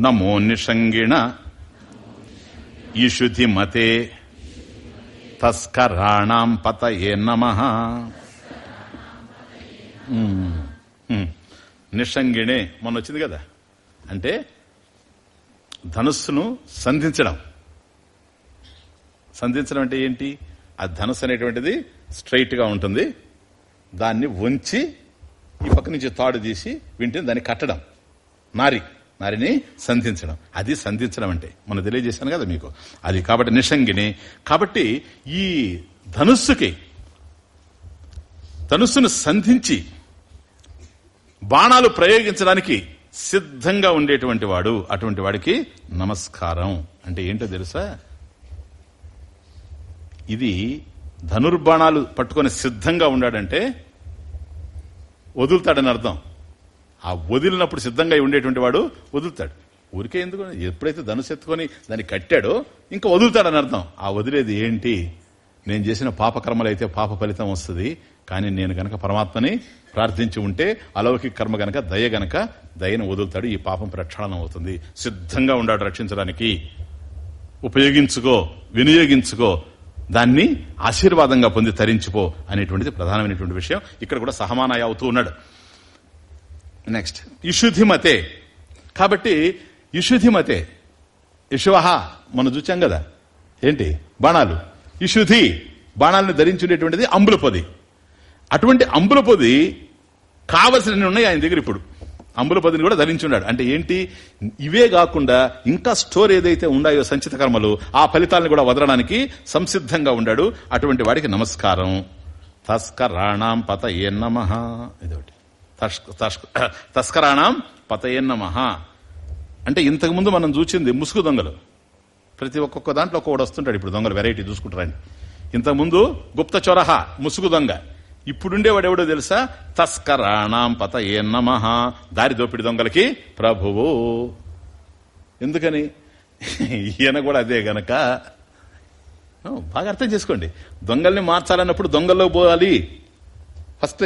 నమో నిషంగిణ ఈశుధి మతే తస్కరాణం పతయే నమ. నిషంగిణే మొన్న వచ్చింది కదా? అంటే ధనుస్సును సంధించడం. సంధించడం అంటే ఏంటి? ఆ ధనుస్సు అనేటువంటిది స్ట్రైట్గా ఉంటుంది. దాన్ని వంచి ఈ పక్క నుంచి తాడు తీసి వింటే దాన్ని కట్టడం. నారి. వారిని సంధించడం. అది సంధించడం అంటే. మనం తెలియజేశాను కదా మీకు. అది కాబట్టి నిషంగిని. కాబట్టి ఈ ధనుస్సుకి ధనుస్సును సంధించి బాణాలు ప్రయోగించడానికి సిద్ధంగా ఉండేటువంటి వాడు అటువంటి వాడికి నమస్కారం. అంటే ఏంటో తెలుసా? ఇది ధనుర్బాణాలు పట్టుకొని సిద్ధంగా ఉన్నాడంటే వదులుతాడని అర్థం. ఆ వదిలినప్పుడు సిద్ధంగా ఉండేటువంటి వాడు వదులుతాడు. ఊరికే ఎందుకు? ఎప్పుడైతే ధనుసు ఎత్తుకొని దాన్ని కట్టాడో ఇంకా వదులుతాడని అర్థం. ఆ వదిలేది ఏంటి? నేను చేసిన పాపకర్మలు అయితే పాప ఫలితం వస్తుంది కానీ నేను గనక పరమాత్మని ప్రార్థించి ఉంటే అలౌకిక కర్మ గనక దయ గనక దయను వదులుతాడు ఈ పాపం ప్రక్షాళనం అవుతుంది. సిద్ధంగా ఉన్నాడు రక్షించడానికి. ఉపయోగించుకో వినియోగించుకో దాన్ని ఆశీర్వాదంగా పొంది తరించిపో అనేటువంటిది ప్రధానమైనటువంటి విషయం. ఇక్కడ కూడా సహమానాయ అవుతూ ఉన్నాడు. నెక్స్ట్ ఇషుధిమతే. కాబట్టి ఇషుధిమతే. ఇషువహ మనం చూచాం కదా. ఏంటి? బాణాలు. ఇషుధి బాణాలను ధరించుండేటువంటిది అంబులపొది అటువంటి అంబులపొది కావలసినవి ఉన్నాయి ఆయన దగ్గర ఇప్పుడు. అంబులపదిని కూడా ధరించున్నాడు. అంటే ఏంటి? ఇవే కాకుండా ఇంకా స్టోర్ ఏదైతే ఉన్నాయో సంచిత కర్మలు ఆ ఫలితాలను కూడా వదలడానికి సంసిద్ధంగా ఉన్నాడు. అటువంటి వాడికి నమస్కారం. తస్కరాణం పత ఏ నమ. ఇదొకటి. తస్కరాణం పతయన్నమ. అంటే ఇంతకుముందు మనం చూసింది ముసుగు దొంగలు. ప్రతి ఒక్కొక్క దాంట్లో ఒక్కొక్కటి వస్తుంటాడు. ఇప్పుడు దొంగలు వెరైటీ చూసుకుంటారండి ఇంతకుముందు గుప్త చొరహ ముసుగు దొంగ. ఇప్పుడుండేవాడు ఎవడో తెలుసా? తస్కరాణం పత ఏ నమ దారి దోపిడి దొంగలకి ప్రభువు. ఎందుకని? ఈయన కూడా అదే గనక. బాగా అర్థం చేసుకోండి. దొంగల్ని మార్చాలన్నప్పుడు దొంగల్లో పోవాలి. ఫస్ట్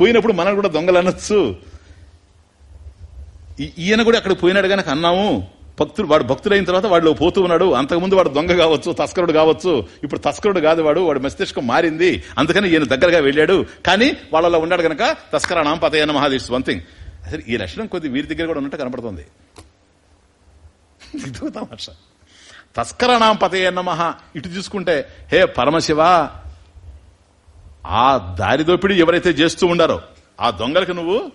పోయినప్పుడు మనం కూడా దొంగలు అనొచ్చు. ఈయన కూడా అక్కడ పోయినాడు గనక అన్నాము భక్తుడు వాడు భక్తుడైన తర్వాత వాడిలో పోతూ ఉన్నాడు. అంతకుముందు వాడు దొంగ కావచ్చు తస్కరుడు కావచ్చు. ఇప్పుడు తస్కరుడు కాదు వాడు వాడు మస్తిష్కం మారింది. అందుకని ఈయన దగ్గరగా వెళ్ళాడు. కానీ వాళ్ళలో ఉన్నాడు కనుక తస్కర నాంపతయన మహాదేశ్ వన్ థింగ్. అసలు ఈ లక్షణం కొద్ది వీరి దగ్గర కూడా ఉన్నట్టు కనపడుతుంది తస్కర నాంపతయన మహా ఇటు చూసుకుంటే హే పరమశివ ఆ దారి దోపిడీ ఎవరైతే చేస్తూ ఉండారో ఆ దొంగలకు నువ్వు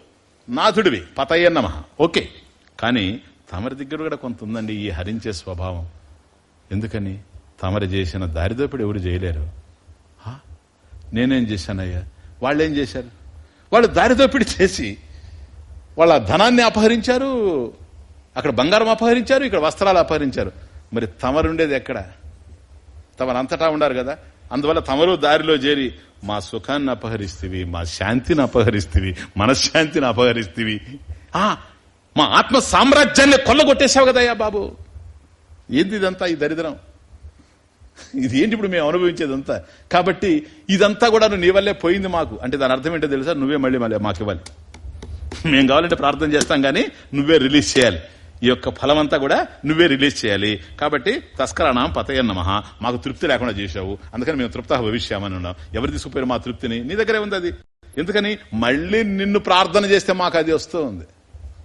నాథుడివి పతయ్యన్న ఓకే. కానీ తమరి దగ్గర కూడా కొంత ఉందండి ఈ హరించే స్వభావం. ఎందుకని? తమరి చేసిన దారిదోపిడి ఎవరు చేయలేరు? నేనేం చేశానయ్యా? వాళ్ళు ఏం చేశారు? వాళ్ళు దారిదోపిడి చేసి వాళ్ళ ధనాన్ని అపహరించారు అక్కడ బంగారం అపహరించారు ఇక్కడ వస్త్రాలు అపహరించారు. మరి తమరుండేది ఎక్కడ? తమరంతటా ఉండారు కదా? అందువల్ల తమరు దారిలో చేరి మా సుఖాన్ని అపహరిస్తేవి మా శాంతిని అపహరిస్తేవి మనశ్శాంతిని అపహరిస్తేవి. మా ఆత్మ సామ్రాజ్యాన్ని కొల్లగొట్టేశావు కదయ్యా బాబు. ఏంది ఇదంతా ఈ దరిద్రం? ఇది ఏంటి ఇప్పుడు మేము అనుభవించేదంతా? కాబట్టి ఇదంతా కూడా నీ వల్లే పోయింది మాకు. అంటే దాని అర్థం ఏంటో తెలుసా? నువ్వే మళ్ళీ మళ్ళీ మాకు ఇవ్వాలి. మేము కావాలంటే ప్రార్థన చేస్తాం కానీ నువ్వే రిలీజ్ చేయాలి. ఈ యొక్క ఫలమంతా కూడా నువ్వే రిలీజ్ చేయాలి. కాబట్టి తస్కరాణం పతయన్నమహ మాకు తృప్తి లేకుండా చేశావు. అందుకని మేము తృప్త భవిష్యామని ఉన్నాం. ఎవరు తీసుకుపోయారు మా తృప్తిని? నీ దగ్గరే ఉంది అది. ఎందుకని? మళ్ళీ నిన్ను ప్రార్థన చేస్తే మాకు అది వస్తూ ఉంది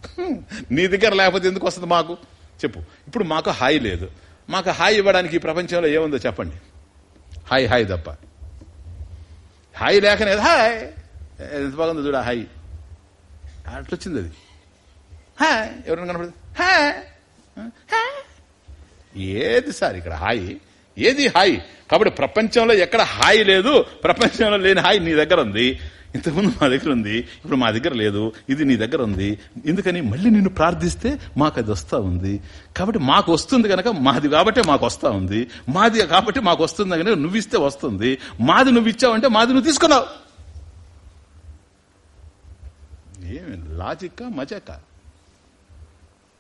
నీ దగ్గర లేకపోతే ఎందుకు వస్తుంది మాకు? చెప్పు. ఇప్పుడు మాకు హాయి లేదు. మాకు హాయి ఇవ్వడానికి ఈ ప్రపంచంలో ఏముందో చెప్పండి. హాయ్ హాయ్ తప్ప. హాయి లేకనే హాయ్. ఎంత బాగుంది చూడ హాయి. అట్లొచ్చింది అది. హాయ్ ఎవరైనా కనపడదు? హాయ్ ఏది సార్ ఇక్కడ హాయి? ఏది హాయి? కాబట్టి ప్రపంచంలో ఎక్కడ హాయి లేదు ప్రపంచంలో లేని హాయి నీ దగ్గర ఉంది. ఇంతకుముందు మా దగ్గర ఉంది ఇప్పుడు మా దగ్గర లేదు ఇది నీ దగ్గర ఉంది. ఎందుకని? మళ్ళీ నిన్ను ప్రార్థిస్తే మాకు అది వస్తా ఉంది. కాబట్టి మాకు వస్తుంది కనుక మాది కాబట్టి మాకు వస్తా ఉంది. మాది కాబట్టి మాకు వస్తుంది కనుక నువ్వు ఇస్తే వస్తుంది. మాది నువ్వు ఇచ్చావంటే మాది నువ్వు తీసుకున్నావు. ఏమి? లాజిక్కా మజాకా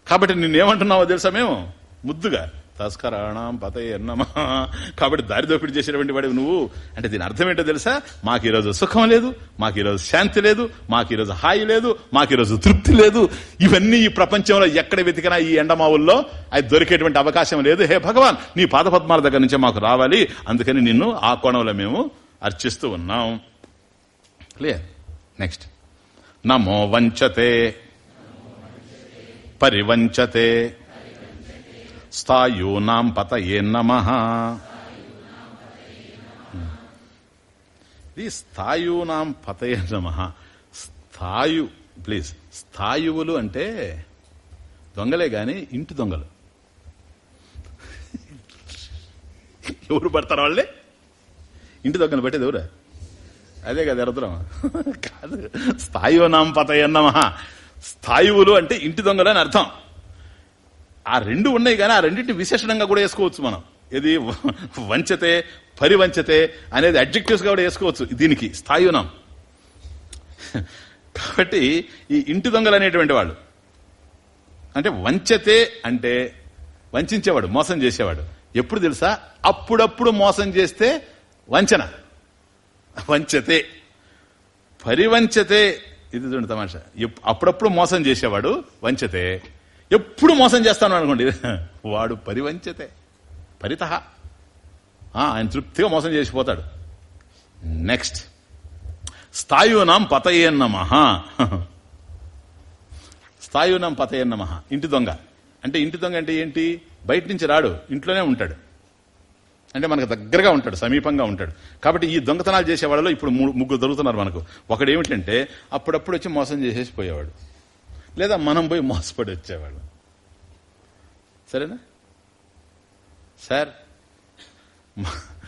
కాబట్టి నిన్నేమంటున్నావో తెలుసా మేము? ముద్దుగా. తస్కరాణం పతయ అన్నమా కాబట్టి దారి దోపిడి చేసినటువంటి వాడు నువ్వు. అంటే దీని అర్థం ఏంటో తెలుసా? మాకు ఈరోజు సుఖం లేదు మాకు ఈరోజు శాంతి లేదు మాకు ఈరోజు హాయి లేదు మాకు ఈరోజు తృప్తి లేదు. ఇవన్నీ ఈ ప్రపంచంలో ఎక్కడ వెతికినా ఈ ఎండమావుల్లో అది దొరికేటువంటి అవకాశం లేదు. హే భగవాన్ నీ పాదపద్మాల దగ్గర నుంచే మాకు రావాలి. అందుకని నిన్ను ఆ కోణంలో మేము అర్చిస్తూ ఉన్నాం. క్లియర్? నెక్స్ట్. నమో వంచతే. పరివంచతే స్థాయూనాం పతయే నమ. ఇది స్థాయూనాం పతయే నమ. స్థాయు ప్లీజ్ స్థాయువులు అంటే దొంగలే గాని ఇంటి దొంగలు. ఎవరు పడతారు వాళ్ళే ఇంటి దొంగలు పెట్టేది ఎవరు? అదే కదా ఎరదరం కాదు. స్థాయునాం పతయన్నమ స్థాయువులు అంటే ఇంటి దొంగలు అని అర్థం. ఆ రెండు ఉన్నాయి కానీ ఆ రెండింటి విశేషణంగా కూడా వేసుకోవచ్చు మనం. ఇది వంచతే పరివంచతే అనేది అడ్జెక్టివ్స్గా కూడా వేసుకోవచ్చు దీనికి స్థాయునం. కాబట్టి ఈ ఇంటి దొంగలు అనేటువంటి వాళ్ళు అంటే వంచతే అంటే వంచేవాడు మోసం చేసేవాడు. ఎప్పుడు తెలుసా? అప్పుడప్పుడు మోసం చేస్తే వంచన. వంచతే. పరివంచతే ఇది చూడండి తమాషా. ఎప్- అప్పుడప్పుడు మోసం చేసేవాడు వంచతే. ఎప్పుడు మోసం చేస్తాను అనుకోండి. వాడు పరివంచతే. పరిత ఆయన తృప్తిగా మోసం చేసిపోతాడు. నెక్స్ట్. స్థాయునాం పతయేన్నమ. స్థాయునాం పతయేన్నమ. ఇంటి దొంగ. అంటే ఇంటి దొంగ అంటే ఏంటి? బయట నుంచి రాడు. ఇంట్లోనే ఉంటాడు. అంటే మనకు దగ్గరగా ఉంటాడు సమీపంగా ఉంటాడు. కాబట్టి ఈ దొంగతనాలు చేసేవాళ్ళలో ఇప్పుడు మూడు ముగ్గురు దొరుకుతున్నారు మనకు. ఒకడు ఏమిటంటే అప్పుడప్పుడు వచ్చి మోసం చేసేసి పోయేవాడు లేదా మనం పోయి మోసపడి వచ్చేవాడు సరేనా? సార్ మా-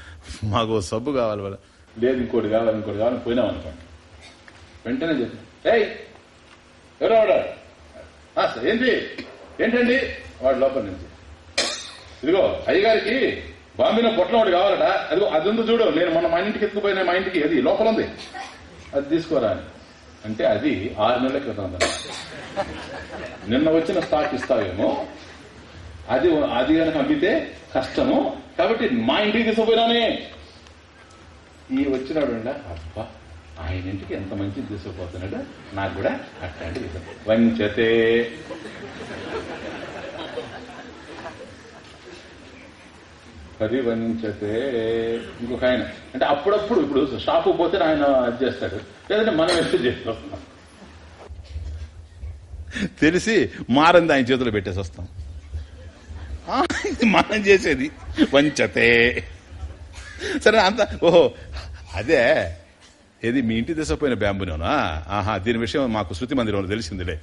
మాకు ఓ సబ్బు కావాలి వాళ్ళ లేదు ఇంకోటి కావాలి ఇంకోటి కావాలని పోయినాం అనుకోండి. వెంటనే చెప్పి ఎవరో ఏంటి? ఏంటండి? వాడు లోపల నుంచి ఇదిగో అయ్యగారికి బాంబీలో పొట్లం ఒకటి కావాలట. అది ఉంది చూడు. నేను మొన్న మా ఇంటికి ఎత్తుకుపోయిన మా ఇంటికి. అది లోపల ఉంది అది తీసుకోరా అని. అంటే అది ఆరు నెలల క్రితం నిన్న వచ్చిన స్టాక్ ఇస్తావేమో. అది అది కనుక అమ్మితే కష్టము. కాబట్టి మా ఇంటికి తీసుకుపోయినానే. ఈ వచ్చినాడు అబ్బా ఆయన ఇంటికి ఎంత మంచిది తీసుకుపోతున్నాడు. నాకు కూడా అట్లాంటి వంచతే. పరివణించతే ఇంకొక ఆయన అంటే అప్పుడప్పుడు ఇప్పుడు షాపు పోతే ఆయన అది చేస్తాడు. లేదంటే మనం ఎంత చేస్తాం? తెలిసి మారంది ఆయన చేతులు పెట్టేసి వస్తాం. మనం చేసేది. వంచతే. సరే అంత ఓహో అదే ఏది మీ ఇంటి దశపోయిన బ్యాంబునేనా? ఆహా దీని విషయం మాకు శృతి మందిరంలో తెలిసిందిలే.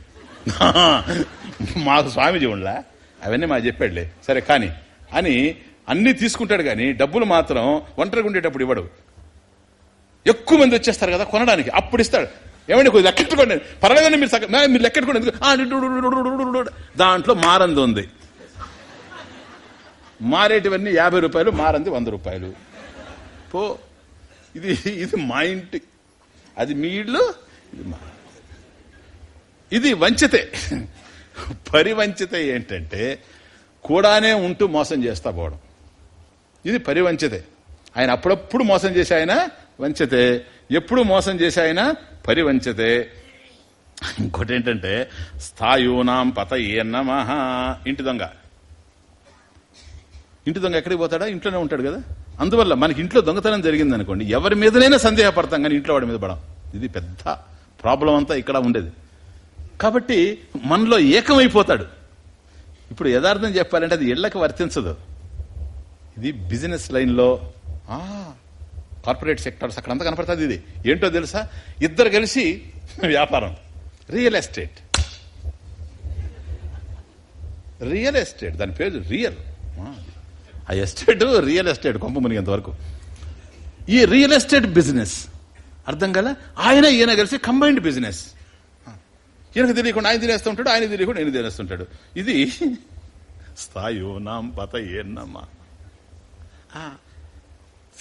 మాకు స్వామిజీ ఉండలా అవన్నీ మా చెప్పాడులే. సరే కానీ అని అన్ని తీసుకుంటాడు కానీ డబ్బులు మాత్రం ఒంటరిగా ఉండేటప్పుడు ఇవ్వడు ఎక్కువ మంది వచ్చేస్తారు కదా కొనడానికి అప్పుడు ఇస్తాడు ఏమండి కొద్దిగా లెక్కెట్టుకోండి పర్వాలేదండి మీరు సగం- మీరు లెక్కెట్టుకోండి దాంట్లో మారంది ఉంది మారేటివన్నీ యాభై రూపాయలు మారంది వంద రూపాయలు పో ఇది ఇది మా ఇంటి అది మీ ఇళ్ళు ఇది మా ఇది వంచితే పరివంచితే ఏంటంటే కూడానే ఉంటూ మోసం చేస్తా పోవడం ఇది పరివంచితే. ఆయన అప్పుడప్పుడు మోసం చేసి ఆయన వంచితే. ఎప్పుడు మోసం చేసి ఆయన పరివంచితే. ఇంకోటి ఏంటంటే స్థాయూనాం పత నమః. ఇంటి దొంగ. ఇంటి దొంగ ఎక్కడికి పోతాడా? ఇంట్లోనే ఉంటాడు కదా. అందువల్ల మనకి ఇంట్లో దొంగతనం జరిగింది అనుకోండి ఎవరి మీదనైనా సందేహపడతాం కానీ ఇంట్లో వాడి మీద పడం. ఇది పెద్ద ప్రాబ్లం అంతా ఇక్కడ ఉండేది. కాబట్టి మనలో ఏకమైపోతాడు. ఇప్పుడు యథార్థం చెప్పాలంటే అది ఇళ్ళకు వర్తించదు. ఇది బిజినెస్ లైన్లో కార్పొరేట్ సెక్టర్స్ అక్కడ అంతా కనపడుతుంది ఇది. ఏంటో తెలుసా? ఇద్దరు కలిసి వ్యాపారం. Real estate. Real estate. దాని పేరు రియల్. ఆ ఎస్టేట్ రియల్ ఎస్టేట్ కొంప మునిగేంత వరకు. ఈ రియల్ ఎస్టేట్ బిజినెస్. అర్థం కదా? ఆయన ఈయన కలిసి కంబైన్డ్ బిజినెస్. ఈయనకు తెలియకుండా ఆయన తినేస్తుంటాడు ఆయన తెలియకుండా ఆయన తినేస్తుంటాడు ఇది స్థాయో నాం పత ఏన్నమ్మా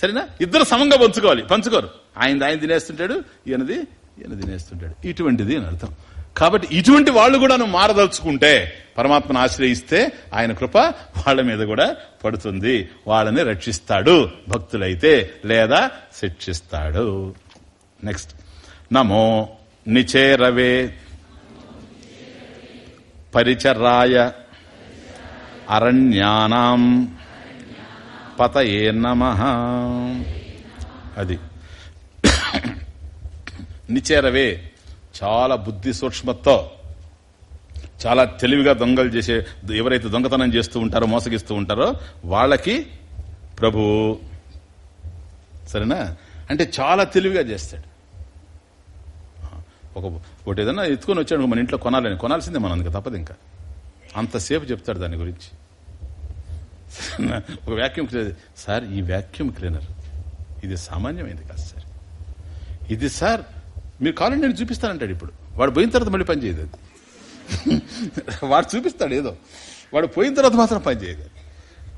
సరేనా? ఇద్దరు సమంగా పంచుకోవాలి. పంచుకోరు. ఆయన ఆయన తినేస్తుంటాడు ఈయనది ఈయన తినేస్తుంటాడు. ఇటువంటిది అని అర్థం. కాబట్టి ఇటువంటి వాళ్ళు కూడా నువ్వు మారదలుచుకుంటే పరమాత్మను ఆశ్రయిస్తే ఆయన కృప వాళ్ళ మీద కూడా పడుతుంది. వాళ్ళని రక్షిస్తాడు. భక్తులైతే లేదా శిక్షిస్తాడు. నెక్స్ట్ నమో నిచేరవే పరిచరాయ అరణ్యానాం. పతయే నమ. అది. నిచేరవే చాలా బుద్ధి సూక్ష్మతో చాలా తెలివిగా దొంగలు చేసే ఎవరైతే దొంగతనం చేస్తూ ఉంటారో మోసగిస్తూ ఉంటారో వాళ్ళకి ప్రభు సరేనా? అంటే చాలా తెలివిగా చేస్తాడు. ఒక ఒకటి ఏదన్నా ఎత్తుకొని వచ్చాడు మన ఇంట్లో కొనాలని. కొనాల్సిందే మనం అందుకే తప్పదు ఇంకా. అంతసేపు చెప్తాడు దాని గురించి. ఒక వ్యాక్యూమ్ క్లీనర్ సార్ ఈ వ్యాక్యూమ్ క్లీనర్ ఇది సామాన్యమైంది కాదు సార్. ఇది సార్ మీరు కావాలంటే నేను చూపిస్తానంటాడు ఇప్పుడు. వాడు పోయిన తర్వాత మళ్ళీ పని చేయదు. అది వాడు చూపిస్తాడు ఏదో. వాడు పోయిన తర్వాత మాత్రం పని చేయదు.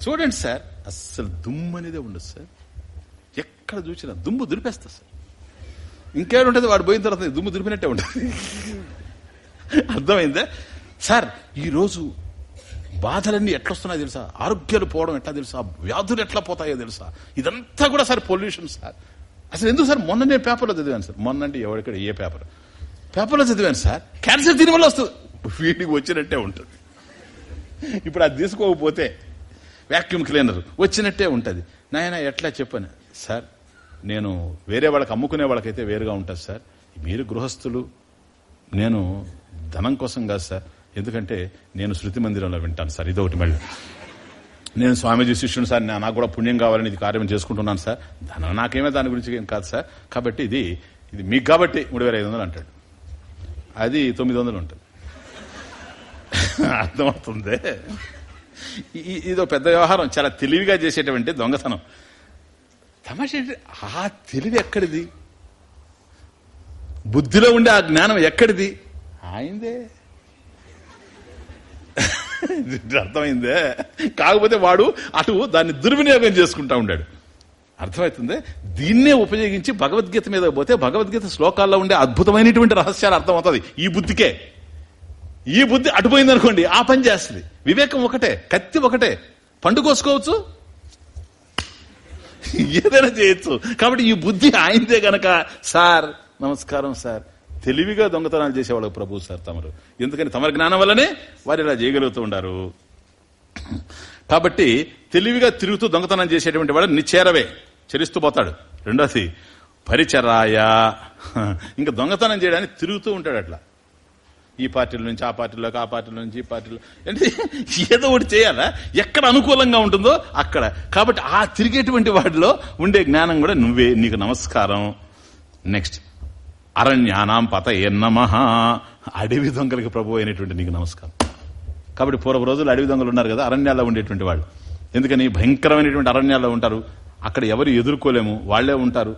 చూడండి సార్ అస్సలు దుమ్ము అనేదే ఉండదు సార్. ఎక్కడ చూసినా దుమ్ము దురిపేస్తా సార్. ఇంకేముంటుంది వాడు పోయిన తర్వాత దుమ్ము దురిపినట్టే ఉంటుంది. అర్థమైందా? సార్ ఈరోజు బాధలన్నీ ఎట్లొస్తున్నాయో తెలుసా? ఆరోగ్యాలు పోవడం ఎట్లా తెలుసా? వ్యాధులు ఎట్లా పోతాయో తెలుసా? ఇదంతా కూడా సార్ పొల్యూషన్ సార్. అసలు ఎందుకు సార్? మొన్న నేను పేపర్లో చదివాను సార్. మొన్న అంటే ఎవరికడ ఏ పేపర్? పేపర్లో చదివాను సార్. క్యాన్సర్ దీని వల్ల వస్తుంది. వీటికి వచ్చినట్టే ఉంటుంది. ఇప్పుడు అది తీసుకోకపోతే వ్యాక్యూమ్ క్లీనర్ వచ్చినట్టే ఉంటుంది. నాయన ఎట్లా చెప్పాను? సార్ నేను వేరే వాళ్ళకి అమ్ముకునే వాళ్ళకైతే వేరుగా ఉంటుంది సార్. మీరు గృహస్థులు నేను ధనం కోసం కాదు సార్. ఎందుకంటే నేను శృతి మందిరంలో వింటాను సార్. ఇదొకటి మళ్ళీ. నేను స్వామీజీ శిష్యుని సార్ నాకు కూడా పుణ్యం కావాలని ఇది కార్యం చేసుకుంటున్నాను సార్. ధనం నాకేమే దాని గురించి ఏం కాదు సార్. కాబట్టి ఇది ఇది మీకు కాబట్టి మూడు వేల ఐదు వందలు అంటాడు. అది తొమ్మిది వందలు ఉంటుంది. అర్థమవుతుంది? ఇదో పెద్ద వ్యవహారం. చాలా తెలివిగా చేసేటువంటి దొంగతనం. తమాష ఆ తెలివి ఎక్కడిది? బుద్ధిలో ఉండే ఆ జ్ఞానం ఎక్కడిది? ఆయిందే అర్థమైందే? కాకపోతే వాడు అటు దాన్ని దుర్వినియోగం చేసుకుంటా ఉండాడు. అర్థమవుతుంది దీన్నే ఉపయోగించి భగవద్గీత మీద పోతే భగవద్గీత శ్లోకాల్లో ఉండే అద్భుతమైనటువంటి రహస్యాలు అర్థమవుతుంది. ఈ బుద్ధికే. ఈ బుద్ధి అటుపోయింది అనుకోండి ఆ పని చేస్తుంది. వివేకం ఒకటే కత్తి ఒకటే. పండు కోసుకోవచ్చు? ఏదైనా చేయొచ్చు. కాబట్టి ఈ బుద్ధి ఆయిందే గనక. సార్ నమస్కారం సార్. తెలివిగా దొంగతనాలు చేసేవాళ్ళు ప్రభు సార్ తమరు. ఎందుకని? తమరి జ్ఞానం వల్లనే వారు ఇలా చేయగలుగుతూ ఉండారు. కాబట్టి తెలివిగా తిరుగుతూ దొంగతనం చేసేటువంటి వాడు నిచ్చేరవే. చరిస్తూ పోతాడు. రెండోది పరిచరాయ. ఇంకా దొంగతనం చేయడానికి తిరుగుతూ ఉంటాడు అట్లా. ఈ పార్టీల నుంచి ఆ పార్టీలోకి ఆ పార్టీల నుంచి ఈ పార్టీలో అంటే ఏదో ఒకటి చేయాలా? ఎక్కడ అనుకూలంగా ఉంటుందో అక్కడ. కాబట్టి ఆ తిరిగేటువంటి వాటిలో ఉండే జ్ఞానం కూడా నువ్వే. నీకు నమస్కారం. నెక్స్ట్. అరణ్యానాం పత ఎన్నమ అడవి దొంగలకి ప్రభు అయినటువంటి నీకు నమస్కారం. కాబట్టి పూర్వ రోజులు అడవి దొంగలు ఉన్నారు కదా అరణ్యాల్లో ఉండేటువంటి వాళ్ళు. ఎందుకని? భయంకరమైనటువంటి అరణ్యాల్లో ఉంటారు. అక్కడ ఎవరు ఎదుర్కోలేము. వాళ్ళే ఉంటారు.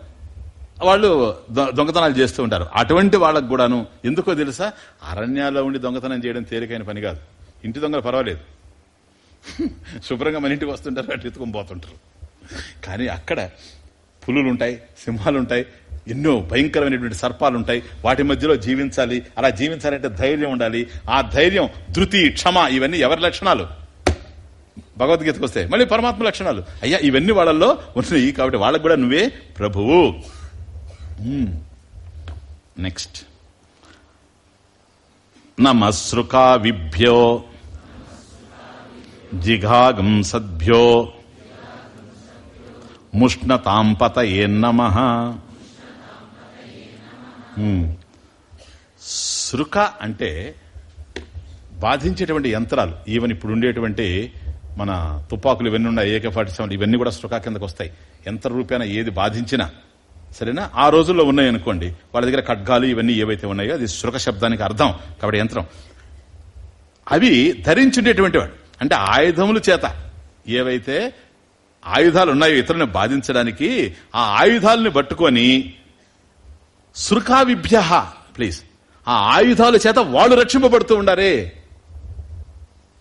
వాళ్ళు దొంగతనాలు చేస్తూ ఉంటారు. అటువంటి వాళ్ళకు కూడాను ఎందుకో తెలుసా? అరణ్యాల్లో ఉండి దొంగతనం చేయడం తేలికైన పని కాదు. ఇంటి దొంగలు పర్వాలేదు. శుభ్రంగా మన ఇంటికి వస్తుంటారు అటు ఎత్తుకొని పోతుంటారు. కానీ అక్కడ పులులు ఉంటాయి సింహాలు ఉంటాయి ఎన్నో భయంకరమైనటువంటి సర్పాలు ఉంటాయి. వాటి మధ్యలో జీవించాలి. అలా జీవించాలంటే ధైర్యం ఉండాలి. ఆ ధైర్యం ధృతి క్షమ ఇవన్నీ ఎవరి లక్షణాలు? భగవద్గీతకు వస్తాయి మళ్ళీ పరమాత్మ లక్షణాలు. అయ్యా ఇవన్నీ వాళ్ళల్లో ఉన్నాయి కాబట్టి వాళ్ళకు కూడా నువ్వే ప్రభువు. నెక్స్ట్ నమస్రుకా విభ్యో జిఘాగం సద్భ్యో ముష్ణతాంపత ఏ నమ. శృక అంటే బాధించేటువంటి యంత్రాలు. ఈవెన్ ఇప్పుడు ఉండేటువంటి మన తుపాకులు ఇవన్నీ ఉన్నాయి ఏకే ఫార్టీ సెవెన్ ఇవన్నీ కూడా శృక కిందకు వస్తాయి. యంత్ర రూపేణ ఏది బాధించినా సరేనా? ఆ రోజుల్లో ఉన్నాయి అనుకోండి. వాళ్ళ దగ్గర ఖడ్గాలు ఇవన్నీ ఏవైతే ఉన్నాయో అది శృక శబ్దానికి అర్థం కాబట్టి యంత్రం. అవి ధరించుండేటువంటి వాడు. అంటే ఆయుధముల చేత ఏవైతే ఆయుధాలు ఉన్నాయో ఇతరులను బాధించడానికి ఆ ఆయుధాలను పట్టుకొని శృకా విభ్య ప్లీజ్. ఆ ఆయుధాల చేత వాళ్ళు రక్షింపబడుతూ ఉండారే.